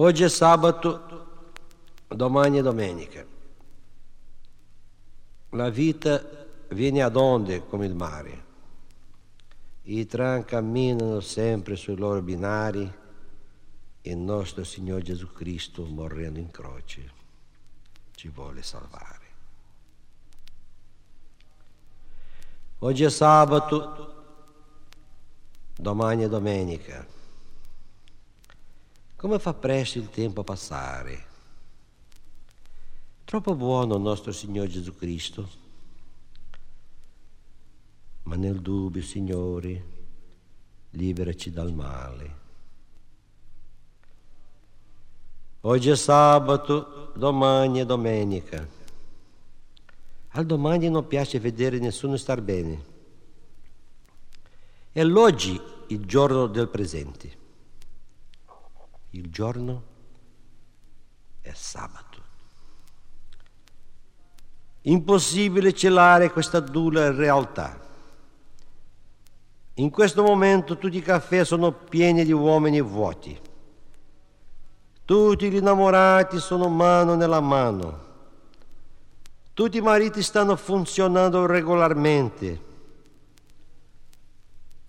Oggi è sabato, domani è domenica. La vita viene ad onde come il mare. I tram camminano sempre sui loro binari e il nostro Signore Gesù Cristo, morendo in croce, ci vuole salvare. Oggi è sabato, domani è domenica. Come fa presto il tempo a passare? Troppo buono il nostro Signore Gesù Cristo. Ma nel dubbio, Signore, liberaci dal male. Oggi è sabato, domani è domenica. Al domani non piace vedere nessuno star bene. È l'oggi il giorno del presente. Il giorno è sabato. Impossibile celare questa dura realtà. In questo momento tutti i caffè sono pieni di uomini vuoti. Tutti gli innamorati sono mano nella mano. Tutti i mariti stanno funzionando regolarmente.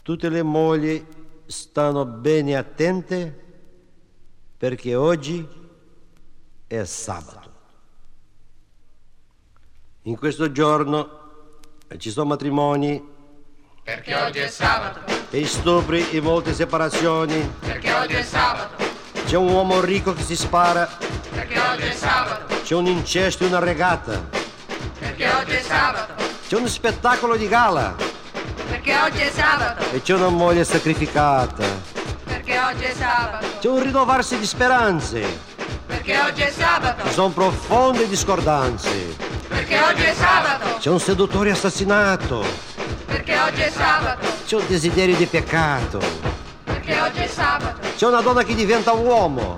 Tutte le mogli stanno bene attente perché oggi è sabato. In questo giorno ci sono matrimoni. Perché oggi è sabato. E stupri e molte separazioni. Perché oggi è sabato. C'è un uomo ricco che si spara. Perché oggi è sabato. C'è un incesto e una regata. Perché oggi è sabato. C'è uno spettacolo di gala. Perché oggi è sabato. E c'è una moglie sacrificata. Perché oggi è sabato. C'è un rinnovarsi di speranze. Perché oggi è sabato. Ci sono profonde discordanze. Perché oggi è sabato. C'è un seduttore assassinato. Perché oggi è sabato. C'è un desiderio di peccato. Perché oggi è sabato. C'è una donna che diventa uomo.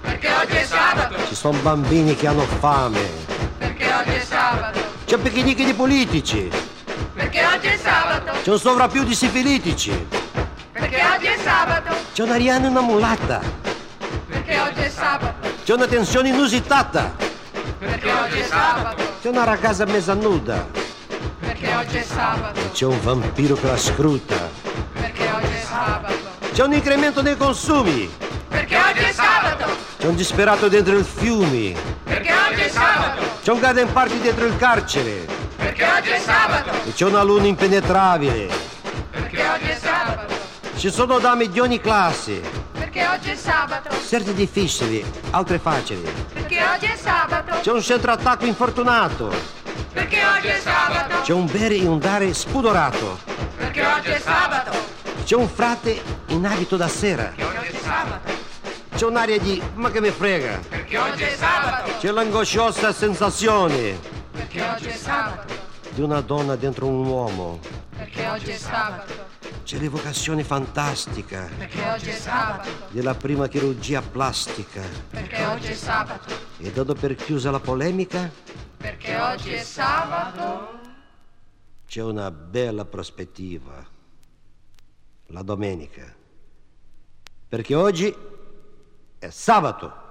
Perché oggi è sabato. Ci sono bambini che hanno fame. Perché oggi è sabato. C'è picnic di politici. Perché oggi è sabato. C'è un sovrappiù di sifilitici. C'è un'ariana e una mulatta. Perché oggi è sabato. C'è una tensione inusitata. Perché oggi è sabato. C'è una ragazza mezza nuda. Perché oggi è sabato. C'è un vampiro che la scruta. Perché oggi è sabato. C'è un incremento dei consumi. Perché oggi è sabato. C'è un disperato dentro il fiume. Perché oggi è sabato. C'è un garden party dentro il carcere. Perché oggi è sabato. E c'è una luna impenetrabile. Ci sono dame di ogni classe. Perché oggi è sabato. Certe difficili, altre facili. Perché oggi è sabato. C'è un centro attacco infortunato. Perché oggi è sabato. C'è un bere e un dare spudorato. Perché oggi è sabato. C'è un frate in abito da sera. Perché oggi è sabato. C'è un'aria di ma che mi frega. Perché oggi è sabato. C'è l'angosciosa sensazione Perché oggi è sabato. di una donna dentro un uomo. Perché oggi è sabato. C'è l'evocazione fantastica Perché oggi è sabato. della prima chirurgia plastica. Perché oggi è sabato. E dato per chiusa la polemica, Perché oggi è sabato. c'è una bella prospettiva. La domenica. Perché oggi è sabato.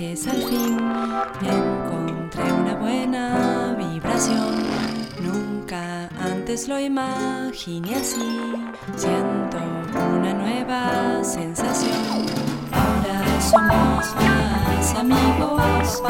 viajes al fin encontré una buena vibración. Nunca antes lo imaginé así. Siento una nueva sensación. Ahora somos más amigos.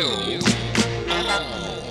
you.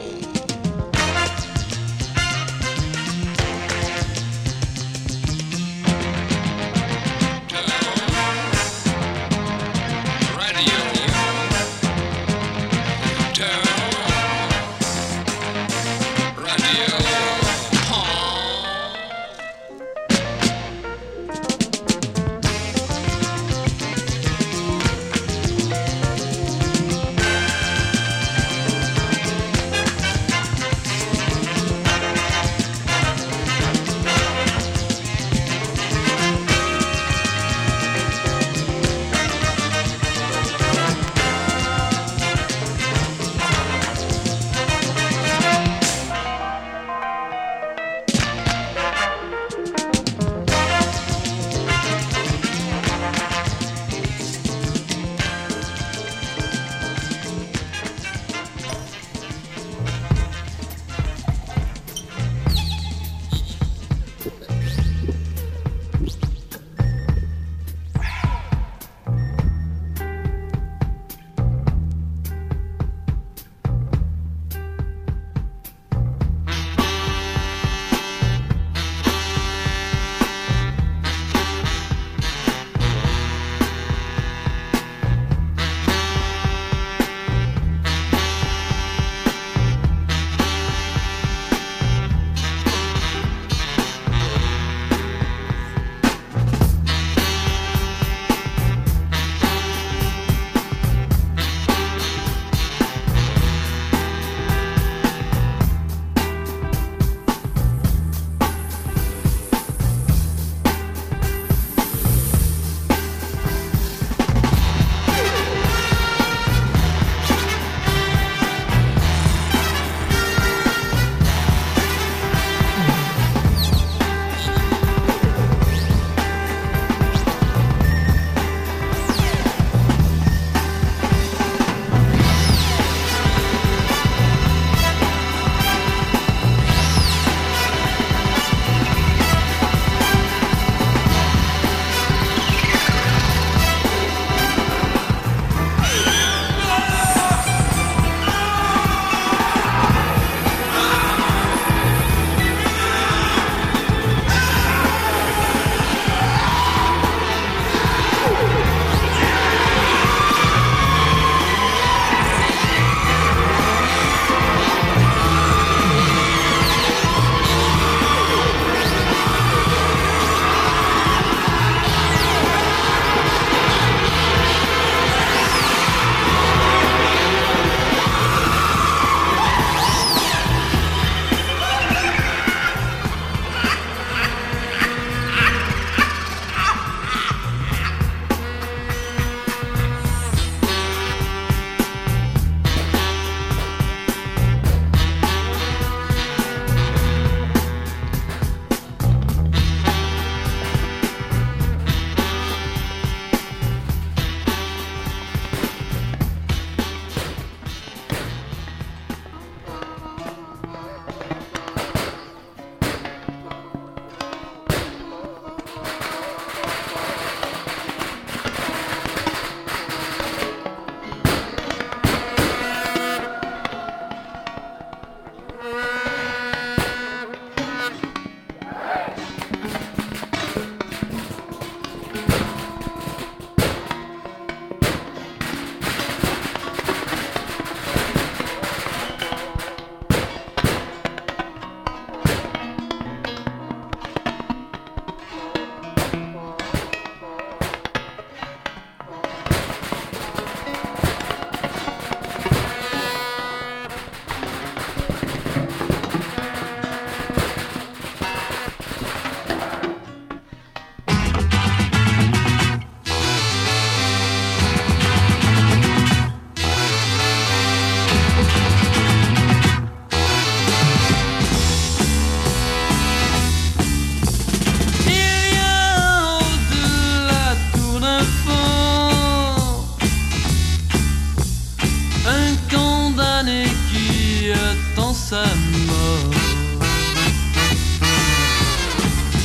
sa mort.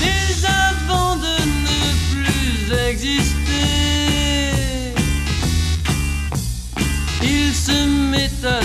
Mais avant de ne plus exister, il se met à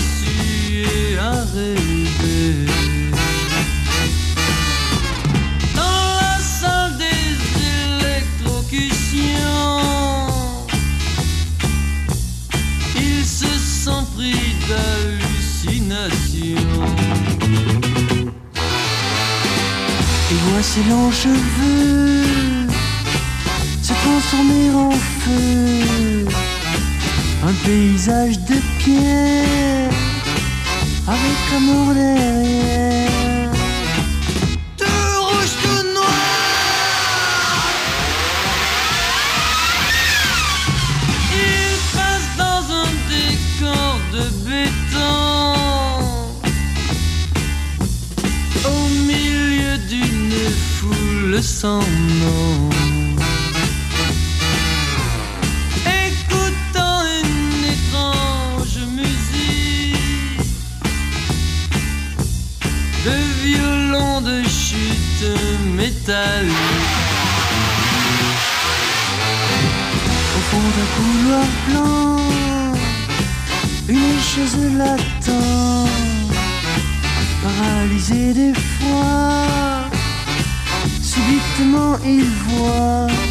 ses longs cheveux se transformer en feu. Un paysage de pierre avec un mort derrière. des fois, subitement il voit.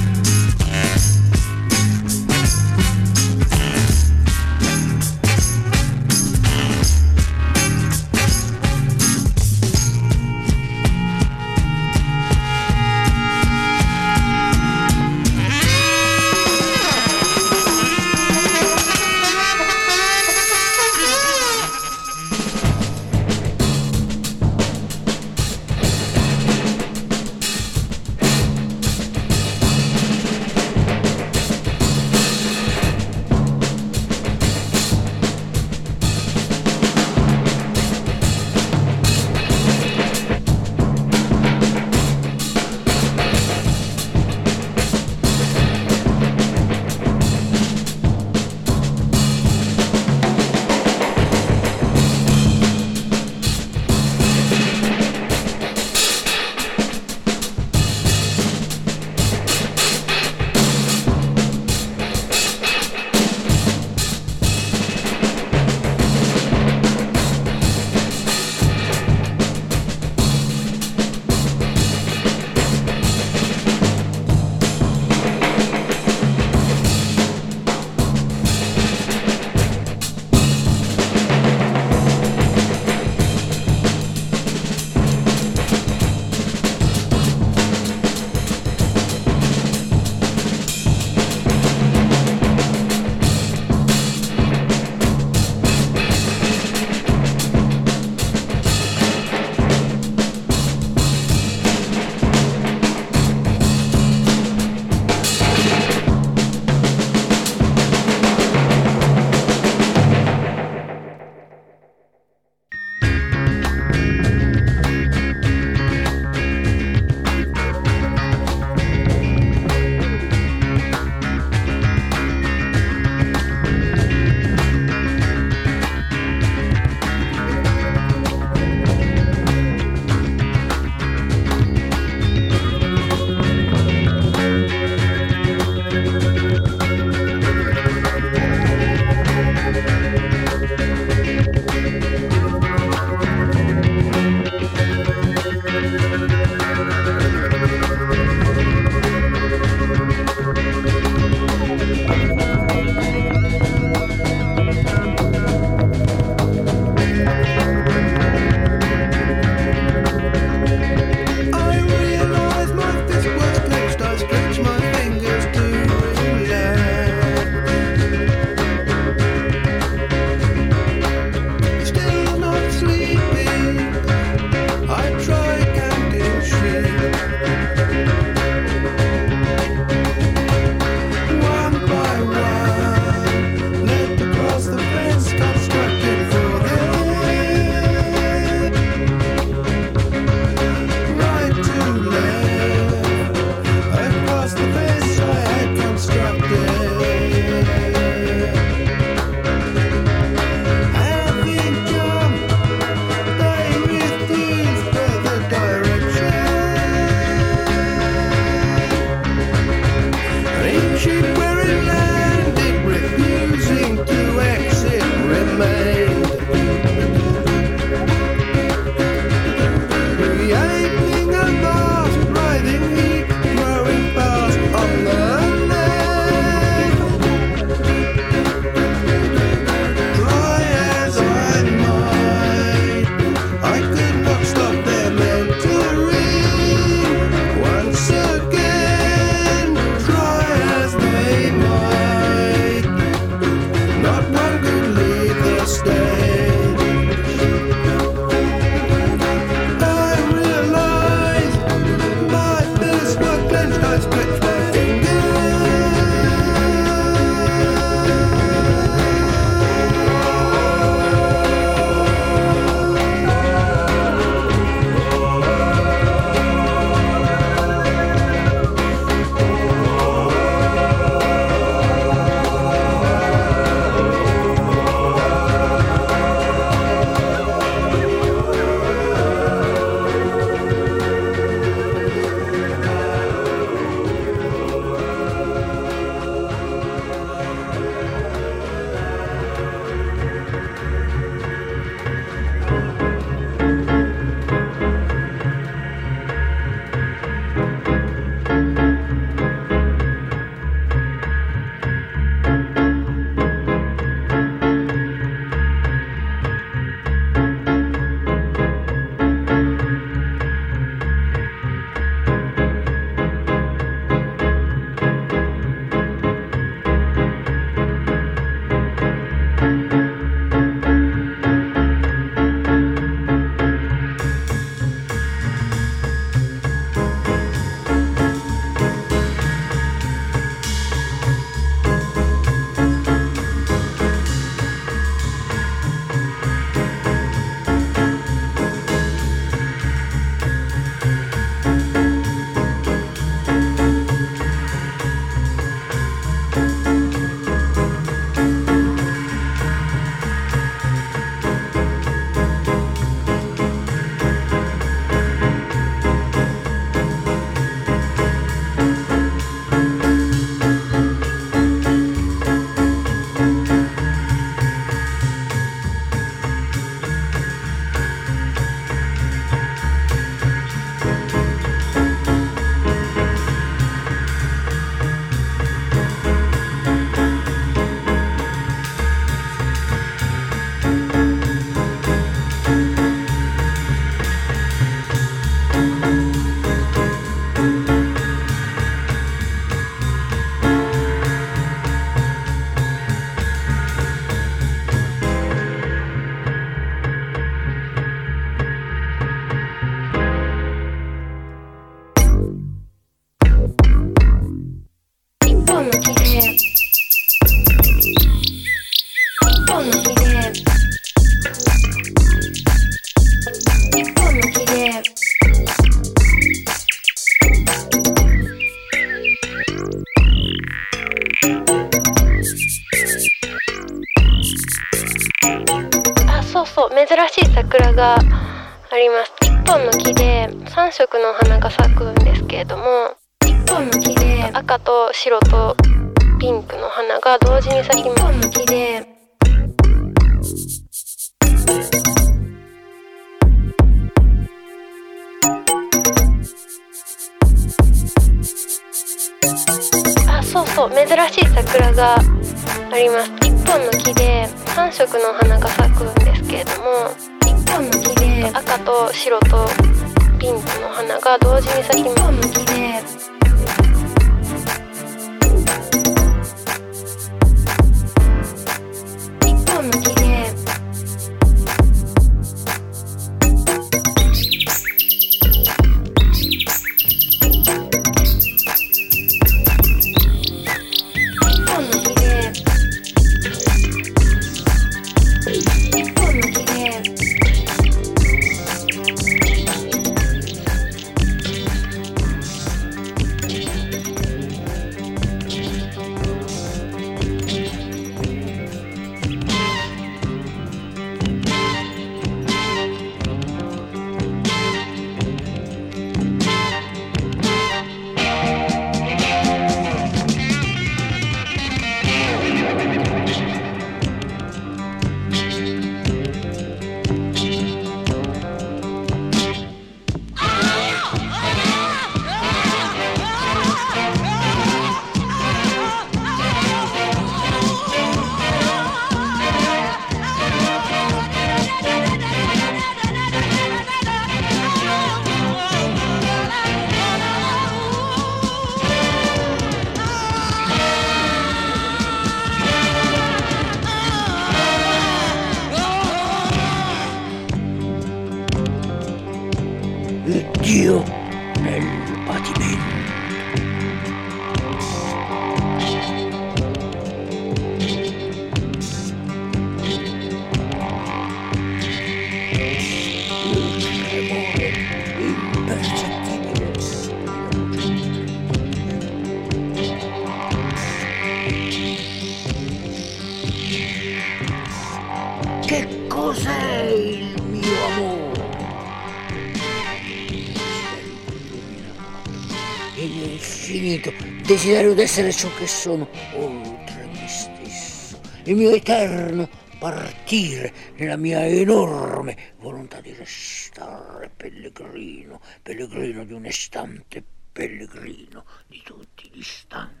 infinito, desiderio d'essere ciò che sono oltre me stesso, il mio eterno partire nella mia enorme volontà di restare pellegrino, pellegrino di un istante, pellegrino di tutti gli istanti.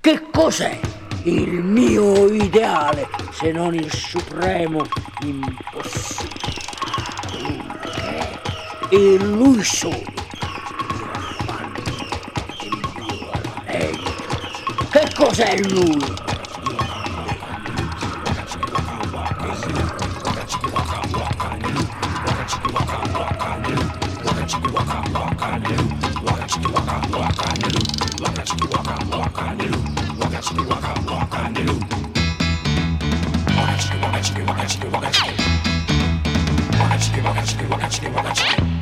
Che cos'è il mio ideale se non il supremo impossibile? E lui solo Che cos'è lui? Hey!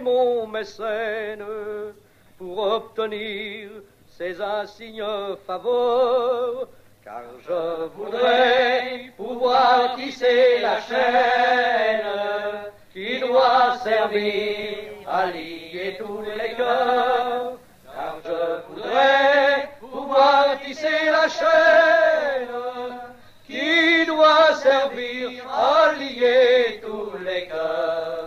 Mon mécène pour obtenir ces insignes faveurs, car je voudrais pouvoir tisser la chaîne qui doit servir à lier tous les cœurs, car je voudrais pouvoir tisser la chaîne qui doit servir à lier tous les cœurs.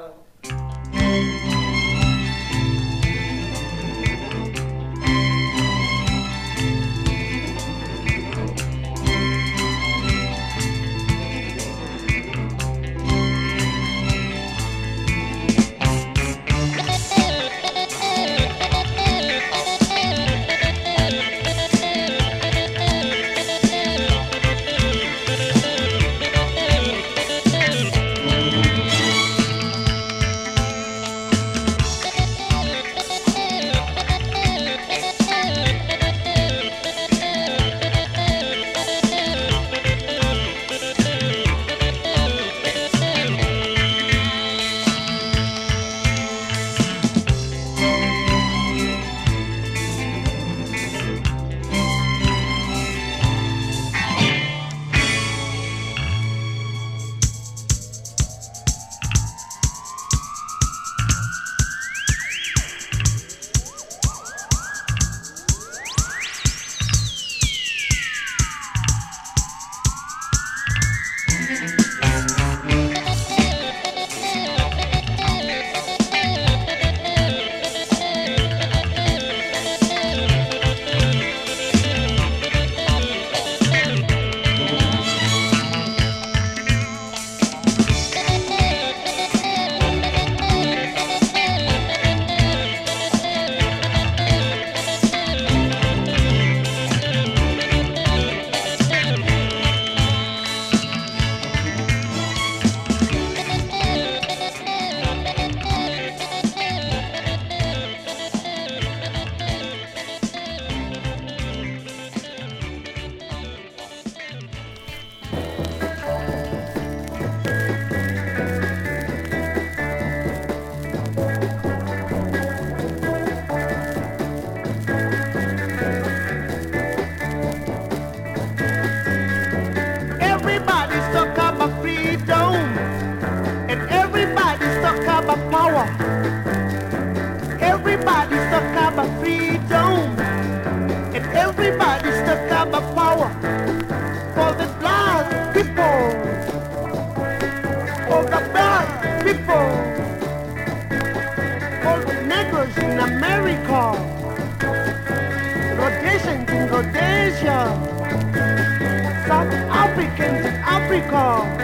Africa.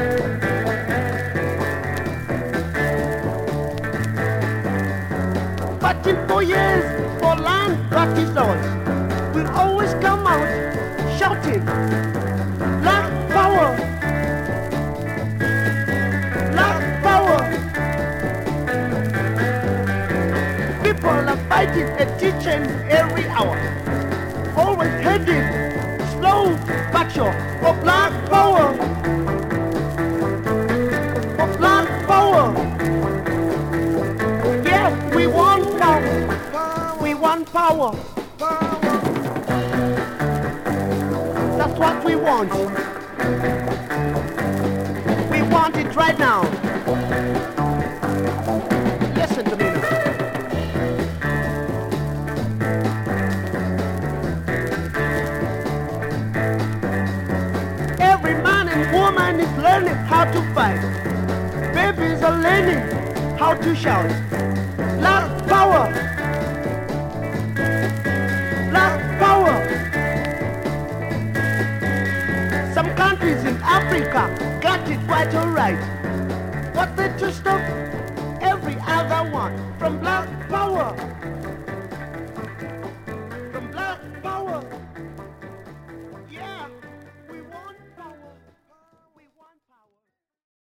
Fighting for years for land partisans. We'll always come out shouting, Black power! Black power! People are fighting and teaching every hour. Always heading slow but sure for black power. We want. We want it right now. Listen to me now. Every man and woman is learning how to fight. Babies are learning how to shout. got it quite alright. But they just up every other one.